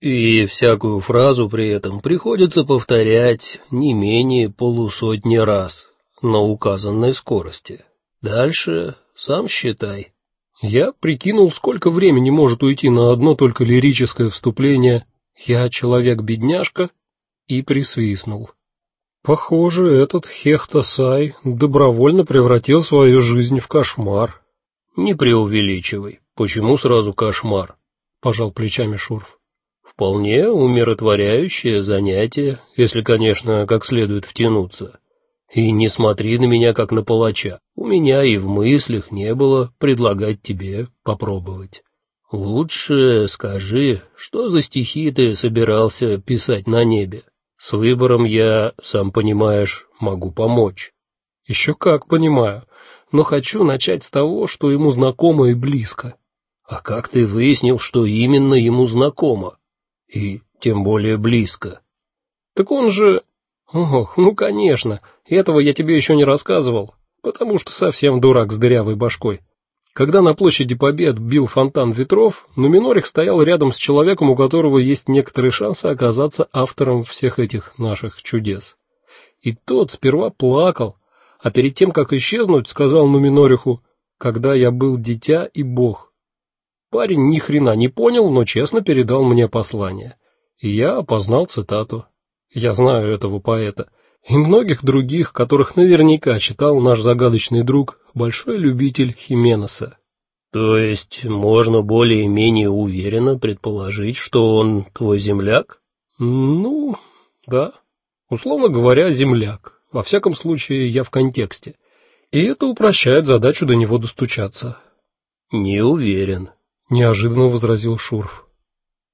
И всякую фразу при этом приходится повторять не менее полусотни раз на указанной скорости. Дальше сам считай. Я прикинул, сколько времени может уйти на одно только лирическое вступление. Я человек-бедняжка и присвистнул. Похоже, этот Хехтасай добровольно превратил свою жизнь в кошмар. Не преувеличивай. Почему сразу кошмар? пожал плечами Шурф. Вполне умиротворяющее занятие, если, конечно, как следует втянуться. И не смотри на меня как на палача. У меня и в мыслях не было предлагать тебе попробовать. Лучше скажи, что за стихи ты собирался писать на небе? С выбором я, сам понимаешь, могу помочь. Еще как понимаю, но хочу начать с того, что ему знакомо и близко. А как ты выяснил, что именно ему знакомо? И тем более близко? Так он же Ох, ну конечно. Этого я тебе еще не рассказывал, потому что совсем дурак с дырявой башкой. Когда на площади Побед бил фонтан ветров, Нуминорих стоял рядом с человеком, у которого есть некоторые шансы оказаться автором всех этих наших чудес. И тот сперва плакал, а перед тем как исчезнуть, сказал Нуминориху: "Когда я был дитя и бог". Парень ни хрена не понял, но честно передал мне послание. И я опознал цитату. Я знаю этого поэта и многих других, которых наверняка читал наш загадочный друг, большой любитель Хименеса. То есть можно более-менее уверенно предположить, что он твой земляк? Ну, да. Условно говоря, земляк. Во всяком случае, я в контексте. И это упрощает задачу до него достучаться. Не уверен, неожиданно возразил Шурф.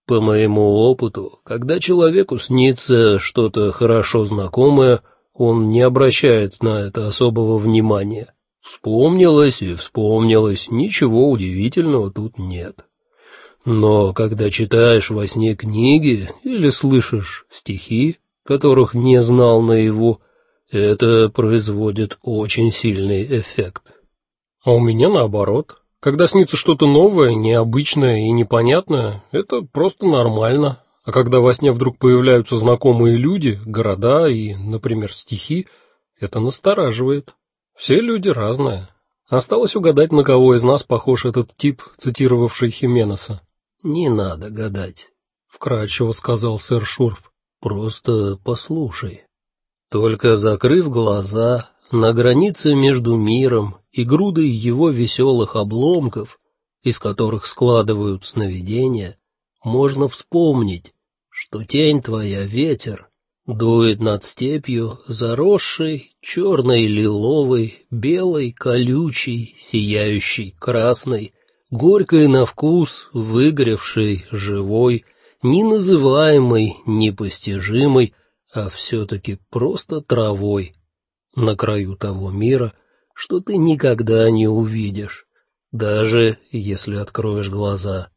По моему опыту, когда человеку снится что-то хорошо знакомое, он не обращает на это особого внимания. Вспомнилось и вспомнилось, ничего удивительного тут нет. Но когда читаешь во сне книги или слышишь стихи, которых не знал наяву, это производит очень сильный эффект. А у меня наоборот. Когда снится что-то новое, необычное и непонятное, это просто нормально. А когда во сне вдруг появляются знакомые люди, города и, например, стихи, это настораживает. Все люди разные. Осталось угадать, на кого из нас похож этот тип, цитировавший Хименеса. Не надо гадать, вкратчиво сказал сэр Шурф. Просто послушай. Только закрыв глаза, на границе между миром и грудой его веселых обломков, из которых складывают сновидения, можно вспомнить, что тень твоя ветер дует над степью, заросшей черной, лиловой, белой, колючей, сияющей красной, горькой на вкус, выгоревшей, живой, не называемой, непостижимой, а все таки просто травой на краю того мира, что ты никогда не увидишь, даже если откроешь глаза.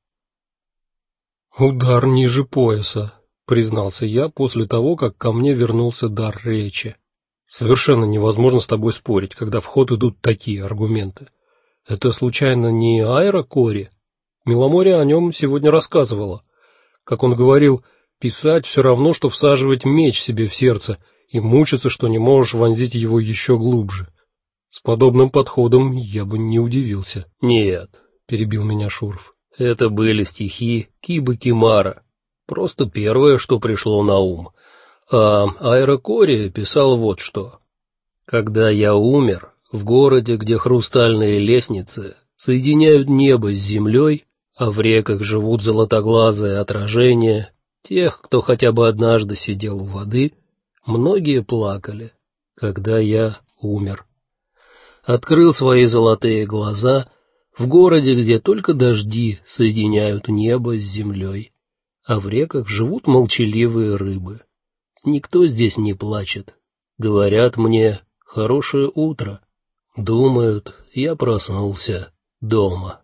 Удар ниже пояса, признался я после того, как ко мне вернулся дар речи. Совершенно невозможно с тобой спорить, когда в ход идут такие аргументы. Это случайно не Айра Кори? Миломорье о нем сегодня рассказывала. Как он говорил, писать все равно что всаживать меч себе в сердце и мучиться, что не можешь вонзить его еще глубже. С подобным подходом я бы не удивился. Нет, перебил меня Шурф. Это были стихи Кибы Кимара. Просто первое, что пришло на ум. А Айрокори писал вот что: Когда я умер, в городе, где хрустальные лестницы соединяют небо с землей, а в реках живут золотоглазые отражения тех, кто хотя бы однажды сидел у воды, многие плакали, когда я умер открыл свои золотые глаза в городе, где только дожди соединяют небо с землей, а в реках живут молчаливые рыбы. Никто здесь не плачет. Говорят мне: "Хорошее утро". Думают, я проснулся дома.